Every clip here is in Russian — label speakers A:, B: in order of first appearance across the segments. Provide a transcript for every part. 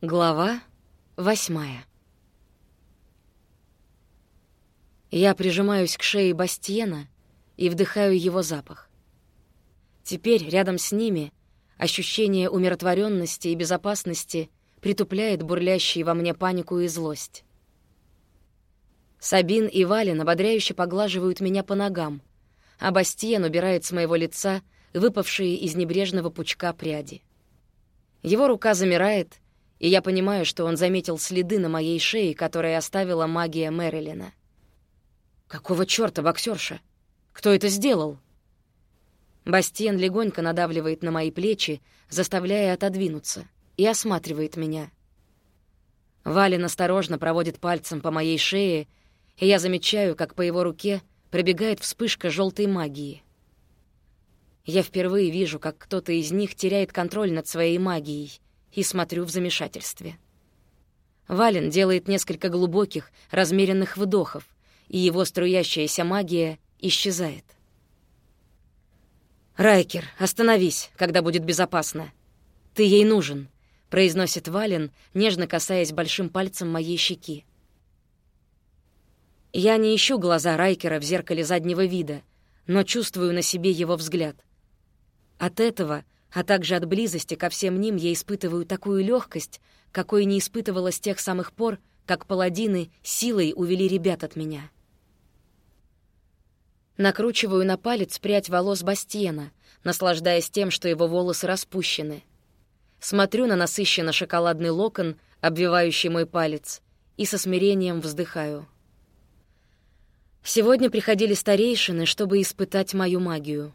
A: Глава восьмая. Я прижимаюсь к шее Бастиена и вдыхаю его запах. Теперь рядом с ними ощущение умиротворенности и безопасности притупляет бурлящие во мне панику и злость. Сабин и Вален ободряюще поглаживают меня по ногам, а Бастиен убирает с моего лица выпавшие из небрежного пучка пряди. Его рука замирает — и я понимаю, что он заметил следы на моей шее, которые оставила магия Мэрилина. «Какого чёрта, боксерша? Кто это сделал?» Бастиен легонько надавливает на мои плечи, заставляя отодвинуться, и осматривает меня. Вален осторожно проводит пальцем по моей шее, и я замечаю, как по его руке пробегает вспышка желтой магии. Я впервые вижу, как кто-то из них теряет контроль над своей магией — и смотрю в замешательстве. Вален делает несколько глубоких, размеренных вдохов, и его струящаяся магия исчезает. «Райкер, остановись, когда будет безопасно. Ты ей нужен», — произносит Вален, нежно касаясь большим пальцем моей щеки. Я не ищу глаза Райкера в зеркале заднего вида, но чувствую на себе его взгляд. От этого — а также от близости ко всем ним я испытываю такую легкость, какой не испытывала с тех самых пор, как паладины силой увели ребят от меня. Накручиваю на палец прядь волос Бастиена, наслаждаясь тем, что его волосы распущены. Смотрю на насыщенно шоколадный локон, обвивающий мой палец, и со смирением вздыхаю. Сегодня приходили старейшины, чтобы испытать мою магию.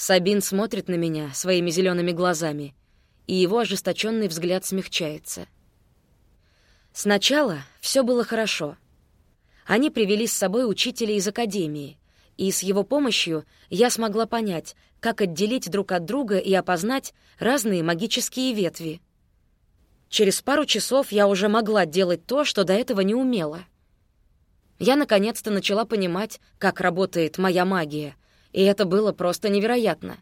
A: Сабин смотрит на меня своими зелеными глазами, и его ожесточенный взгляд смягчается. Сначала все было хорошо. Они привели с собой учителя из академии, и с его помощью я смогла понять, как отделить друг от друга и опознать разные магические ветви. Через пару часов я уже могла делать то, что до этого не умела. Я наконец-то начала понимать, как работает моя магия, и это было просто невероятно.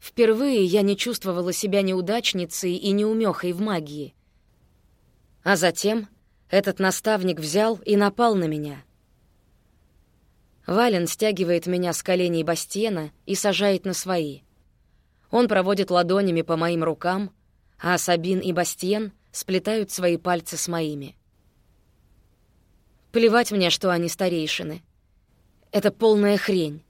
A: Впервые я не чувствовала себя неудачницей и неумехой в магии. А затем этот наставник взял и напал на меня. Вален стягивает меня с коленей Бастиена и сажает на свои. Он проводит ладонями по моим рукам, а Сабин и Бастиен сплетают свои пальцы с моими. Плевать мне, что они старейшины. Это полная хрень.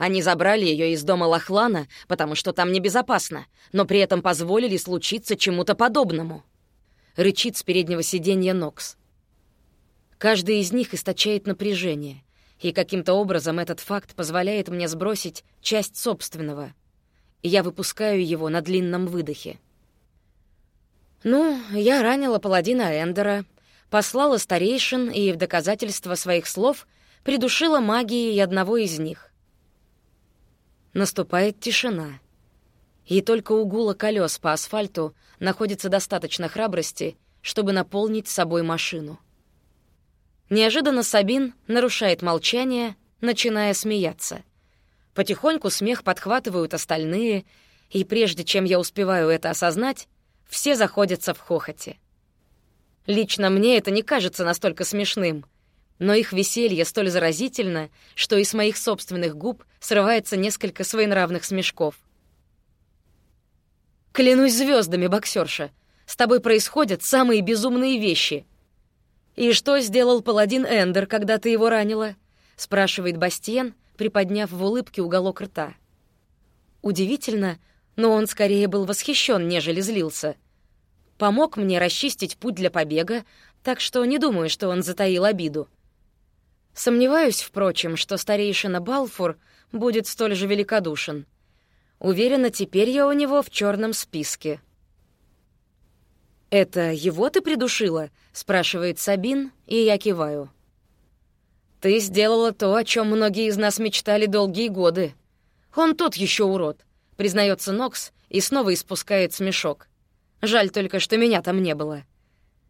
A: Они забрали ее из дома Лохлана, потому что там небезопасно, но при этом позволили случиться чему-то подобному. Рычит с переднего сиденья Нокс. Каждый из них источает напряжение, и каким-то образом этот факт позволяет мне сбросить часть собственного. И я выпускаю его на длинном выдохе. Ну, я ранила паладина Эндера, послала старейшин и в доказательство своих слов придушила магией одного из них. Наступает тишина. И только у гула колес по асфальту находится достаточно храбрости, чтобы наполнить собой машину. Неожиданно Сабин нарушает молчание, начиная смеяться. Потихоньку смех подхватывают остальные, и прежде чем я успеваю это осознать, все заходятся в хохоте. Лично мне это не кажется настолько смешным — но их веселье столь заразительно, что и с моих собственных губ срывается несколько своенравных смешков. «Клянусь звездами, боксерша, с тобой происходят самые безумные вещи». «И что сделал паладин Эндер, когда ты его ранила?» — спрашивает Бастиен, приподняв в улыбке уголок рта. Удивительно, но он скорее был восхищен, нежели злился. Помог мне расчистить путь для побега, так что не думаю, что он затаил обиду. Сомневаюсь, впрочем, что старейшина Балфур будет столь же великодушен. Уверена, теперь я у него в черном списке. «Это его ты придушила?» — спрашивает Сабин, и я киваю. «Ты сделала то, о чем многие из нас мечтали долгие годы. Он тот еще урод», — признается Нокс и снова испускает смешок. «Жаль только, что меня там не было».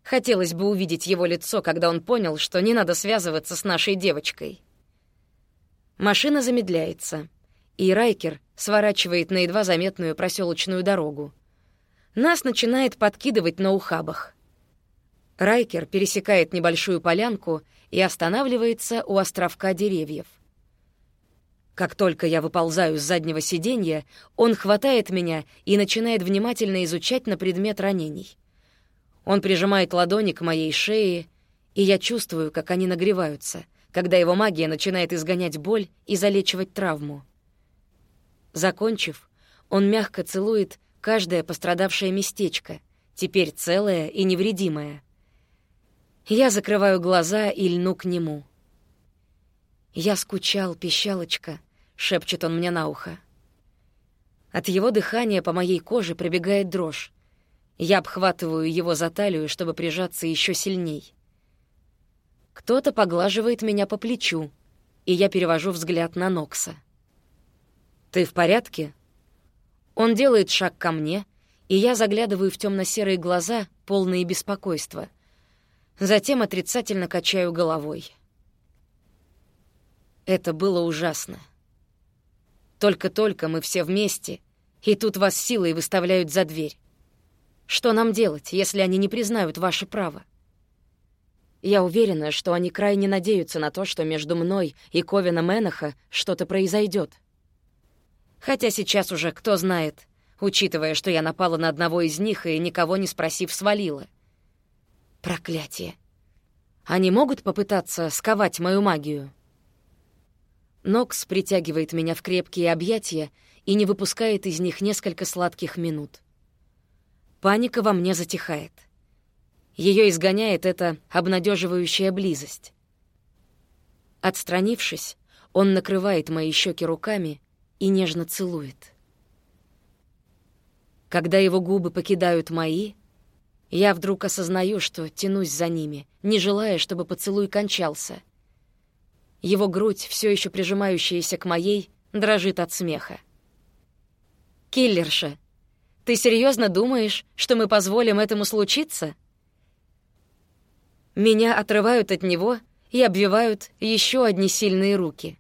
A: Хотелось бы увидеть его лицо, когда он понял, что не надо связываться с нашей девочкой. Машина замедляется, и Райкер сворачивает на едва заметную проселочную дорогу. нас начинает подкидывать на ухабах. Райкер пересекает небольшую полянку и останавливается у островка деревьев. Как только я выползаю с заднего сиденья, он хватает меня и начинает внимательно изучать на предмет ранений. Он прижимает ладони к моей шее, и я чувствую, как они нагреваются, когда его магия начинает изгонять боль и залечивать травму. Закончив, он мягко целует каждое пострадавшее местечко, теперь целое и невредимое. Я закрываю глаза и льну к нему. «Я скучал, пищалочка», — шепчет он мне на ухо. От его дыхания по моей коже пробегает дрожь. Я обхватываю его за талию, чтобы прижаться еще сильней. Кто-то поглаживает меня по плечу, и я перевожу взгляд на Нокса. «Ты в порядке?» Он делает шаг ко мне, и я заглядываю в темно-серые глаза, полные беспокойства. Затем отрицательно качаю головой. Это было ужасно. Только-только мы все вместе, и тут вас силой выставляют за дверь. Что нам делать, если они не признают ваше право? Я уверена, что они крайне надеются на то, что между мной и Ковином Эноха что-то произойдет. Хотя сейчас уже кто знает, учитывая, что я напала на одного из них и, никого не спросив, свалила. Проклятие. Они могут попытаться сковать мою магию? Нокс притягивает меня в крепкие объятия и не выпускает из них несколько сладких минут. Паника во мне затихает. Ее изгоняет эта обнадеживающая близость. Отстранившись, он накрывает мои щеки руками и нежно целует. Когда его губы покидают мои, я вдруг осознаю, что тянусь за ними, не желая, чтобы поцелуй кончался. Его грудь, все еще прижимающаяся к моей, дрожит от смеха. «Киллерша, ты серьезно думаешь, что мы позволим этому случиться?» Меня отрывают от него и обвивают еще одни сильные руки.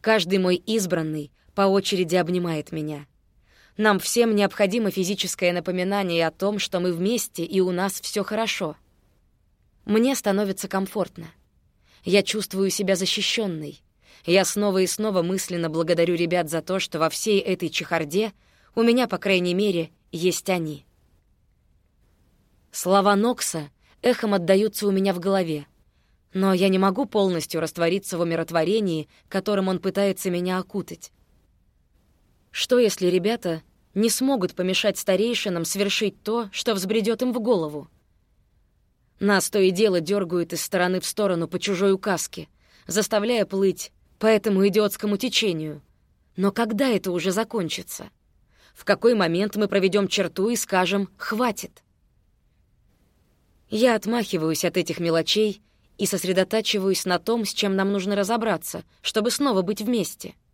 A: Каждый мой избранный по очереди обнимает меня. Нам всем необходимо физическое напоминание о том, что мы вместе и у нас все хорошо. Мне становится комфортно. Я чувствую себя защищенной. Я снова и снова мысленно благодарю ребят за то, что во всей этой чехарде у меня, по крайней мере, есть они. Слова Нокса эхом отдаются у меня в голове. Но я не могу полностью раствориться в умиротворении, которым он пытается меня окутать. Что, если ребята не смогут помешать старейшинам свершить то, что взбредет им в голову? Нас то и дело дергают из стороны в сторону по чужой указке, заставляя плыть по этому идиотскому течению. Но когда это уже закончится? В какой момент мы проведем черту и скажем «хватит»? Я отмахиваюсь от этих мелочей и сосредотачиваюсь на том, с чем нам нужно разобраться, чтобы снова быть вместе —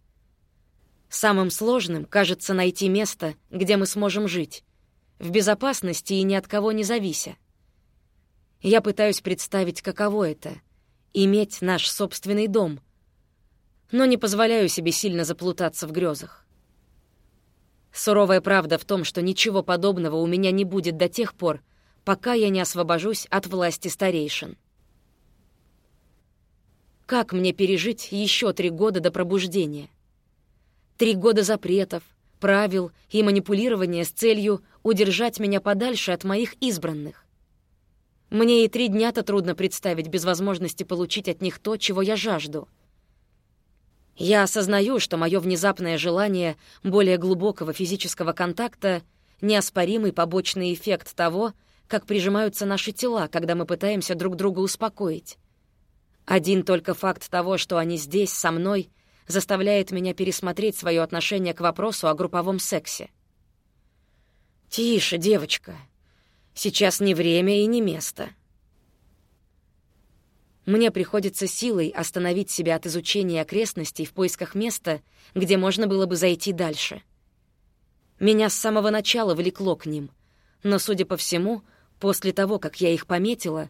A: Самым сложным кажется найти место, где мы сможем жить, в безопасности и ни от кого не завися. Я пытаюсь представить, каково это — иметь наш собственный дом, но не позволяю себе сильно заплутаться в грезах. Суровая правда в том, что ничего подобного у меня не будет до тех пор, пока я не освобожусь от власти старейшин. Как мне пережить еще три года до пробуждения? Три года запретов, правил и манипулирования с целью удержать меня подальше от моих избранных. Мне и три дня-то трудно представить без возможности получить от них то, чего я жажду. Я осознаю, что мое внезапное желание более глубокого физического контакта — неоспоримый побочный эффект того, как прижимаются наши тела, когда мы пытаемся друг друга успокоить. Один только факт того, что они здесь, со мной, заставляет меня пересмотреть свое отношение к вопросу о групповом сексе. «Тише, девочка. Сейчас не время и не место». Мне приходится силой остановить себя от изучения окрестностей в поисках места, где можно было бы зайти дальше. Меня с самого начала влекло к ним, но, судя по всему, после того, как я их пометила,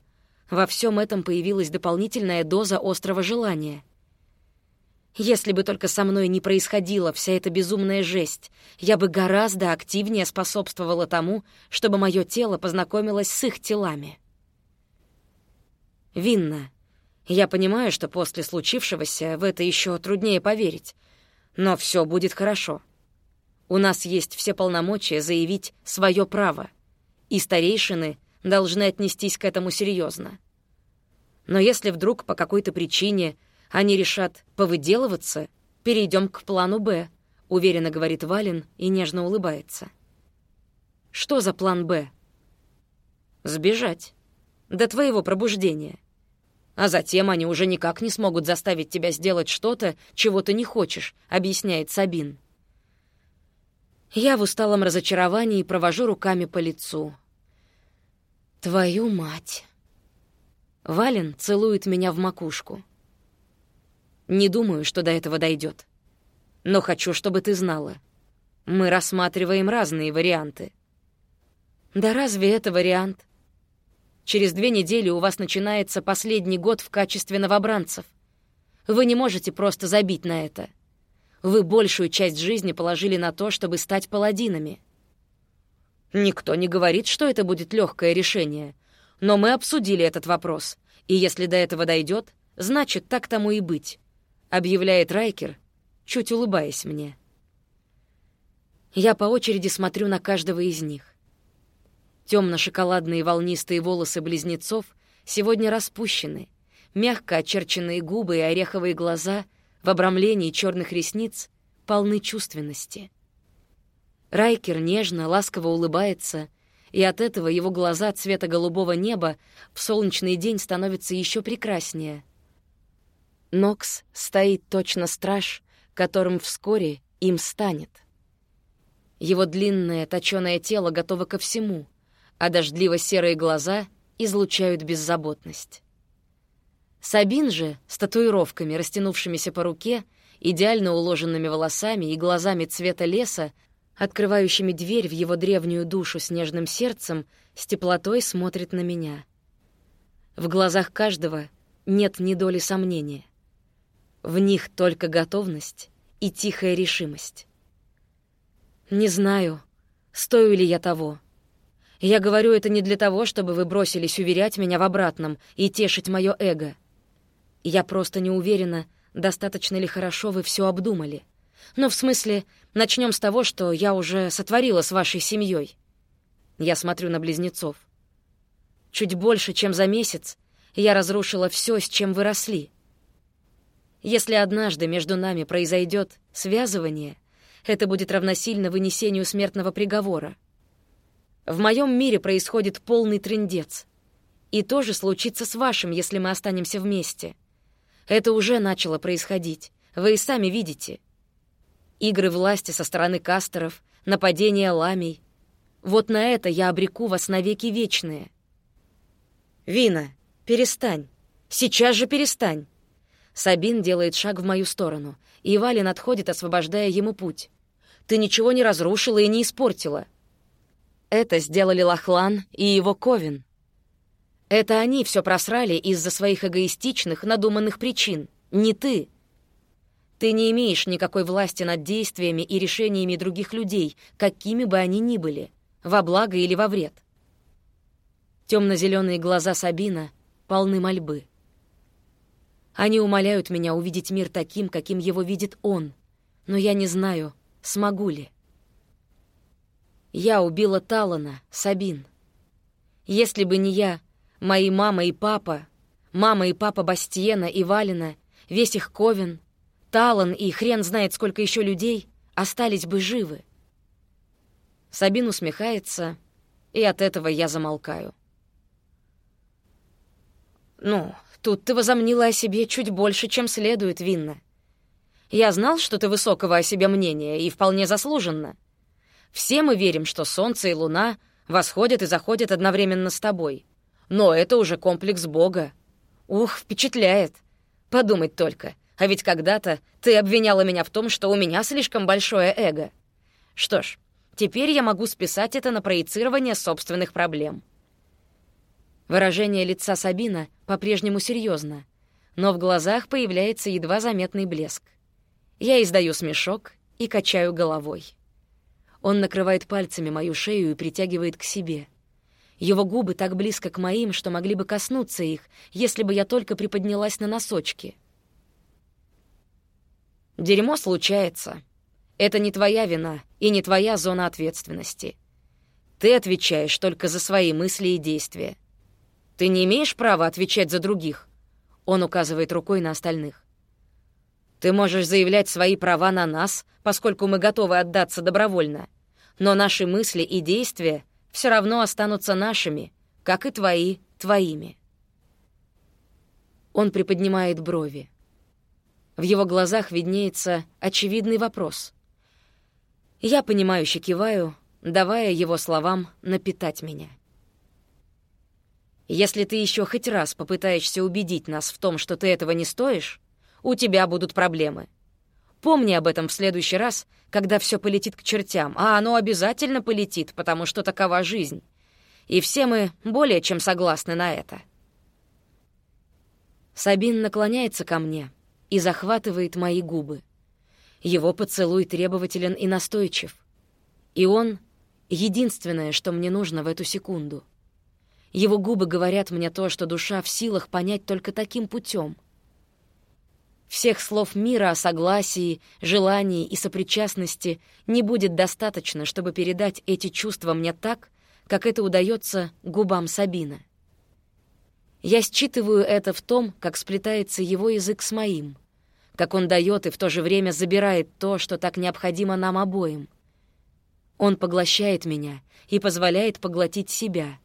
A: во всем этом появилась дополнительная доза острого желания — Если бы только со мной не происходила вся эта безумная жесть, я бы гораздо активнее способствовала тому, чтобы мое тело познакомилось с их телами. Винна, я понимаю, что после случившегося в это еще труднее поверить, но все будет хорошо. У нас есть все полномочия заявить свое право, и старейшины должны отнестись к этому серьезно. Но если вдруг по какой-то причине они решат повыделываться, перейдем к плану «Б», — уверенно говорит Вален и нежно улыбается. Что за план «Б»? Сбежать. До твоего пробуждения. А затем они уже никак не смогут заставить тебя сделать что-то, чего ты не хочешь, объясняет Сабин. Я в усталом разочаровании провожу руками по лицу. Твою мать. Вален целует меня в макушку. Не думаю, что до этого дойдет. Но хочу, чтобы ты знала. Мы рассматриваем разные варианты. Да разве это вариант? Через две недели у вас начинается последний год в качестве новобранцев. Вы не можете просто забить на это. Вы большую часть жизни положили на то, чтобы стать паладинами. Никто не говорит, что это будет легкое решение. Но мы обсудили этот вопрос, и если до этого дойдет, значит, так тому и быть объявляет Райкер, чуть улыбаясь мне. Я по очереди смотрю на каждого из них. Темно-шоколадные волнистые волосы близнецов сегодня распущены, мягко очерченные губы и ореховые глаза в обрамлении черных ресниц полны чувственности. Райкер нежно, ласково улыбается, и от этого его глаза цвета голубого неба в солнечный день становятся еще прекраснее — Нокс стоит точно страж, которым вскоре им станет. Его длинное точёное тело готово ко всему, а дождливо-серые глаза излучают беззаботность. Сабин же, с татуировками, растянувшимися по руке, идеально уложенными волосами и глазами цвета леса, открывающими дверь в его древнюю душу с нежным сердцем, с теплотой смотрит на меня. В глазах каждого нет ни доли сомнения. В них только готовность и тихая решимость. Не знаю, стою ли я того. Я говорю это не для того, чтобы вы бросились уверять меня в обратном и тешить мое эго. Я просто не уверена, достаточно ли хорошо вы все обдумали. Но в смысле, начнем с того, что я уже сотворила с вашей семьей. Я смотрю на близнецов. Чуть больше, чем за месяц, я разрушила все, с чем вы росли. Если однажды между нами произойдет связывание, это будет равносильно вынесению смертного приговора. В моем мире происходит полный трындец. И тоже случится с вашим, если мы останемся вместе. Это уже начало происходить. Вы и сами видите. Игры власти со стороны кастеров, нападения ламий. Вот на это я обреку вас навеки вечные. Вина, перестань. Сейчас же перестань. Сабин делает шаг в мою сторону, и Валин отходит, освобождая ему путь. «Ты ничего не разрушила и не испортила». Это сделали Лохлан и его Ковин. Это они все просрали из-за своих эгоистичных, надуманных причин, не ты. Ты не имеешь никакой власти над действиями и решениями других людей, какими бы они ни были, во благо или во вред. Темно-зеленые глаза Сабина полны мольбы. Они умоляют меня увидеть мир таким, каким его видит он, но я не знаю, смогу ли. Я убила Талана, Сабин. Если бы не я, мои мама и папа, мама и папа Бастиена и Валина, весь их Ковен, Талан и хрен знает сколько еще людей остались бы живы. Сабин усмехается, и от этого я замолкаю. «Ну, Тут ты возомнила о себе чуть больше, чем следует, Винна. Я знал, что ты высокого о себе мнения, и вполне заслуженно. Все мы верим, что Солнце и Луна восходят и заходят одновременно с тобой. Но это уже комплекс Бога. Ух, впечатляет. Подумать только. А ведь когда-то ты обвиняла меня в том, что у меня слишком большое эго. Что ж, теперь я могу списать это на проецирование собственных проблем. Выражение лица Сабина по-прежнему серьезно, но в глазах появляется едва заметный блеск. Я издаю смешок и качаю головой. Он накрывает пальцами мою шею и притягивает к себе. Его губы так близко к моим, что могли бы коснуться их, если бы я только приподнялась на носочки. Дерьмо случается. Это не твоя вина и не твоя зона ответственности. Ты отвечаешь только за свои мысли и действия. Ты не имеешь права отвечать за других. Он указывает рукой на остальных. Ты можешь заявлять свои права на нас, поскольку мы готовы отдаться добровольно. Но наши мысли и действия все равно останутся нашими, как и твои твоими. Он приподнимает брови. В его глазах виднеется очевидный вопрос. Я понимающе киваю, давая его словам напитать меня. Если ты еще хоть раз попытаешься убедить нас в том, что ты этого не стоишь, у тебя будут проблемы. Помни об этом в следующий раз, когда все полетит к чертям, а оно обязательно полетит, потому что такова жизнь. И все мы более чем согласны на это. Сабин наклоняется ко мне и захватывает мои губы. Его поцелуй требователен и настойчив. И он — единственное, что мне нужно в эту секунду. Его губы говорят мне то, что душа в силах понять только таким путем — всех слов мира о согласии, желании и сопричастности не будет достаточно, чтобы передать эти чувства мне так, как это удается губам Сабина. Я считываю это в том, как сплетается его язык с моим, как он дает и в то же время забирает то, что так необходимо нам обоим. Он поглощает меня и позволяет поглотить себя.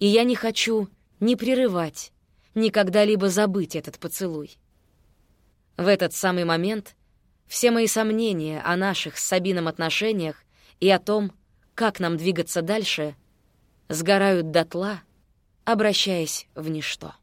A: И я не хочу ни прерывать, ни когда-либо забыть этот поцелуй. В этот самый момент все мои сомнения о наших с Сабином отношениях и о том, как нам двигаться дальше, сгорают дотла, обращаясь в ничто.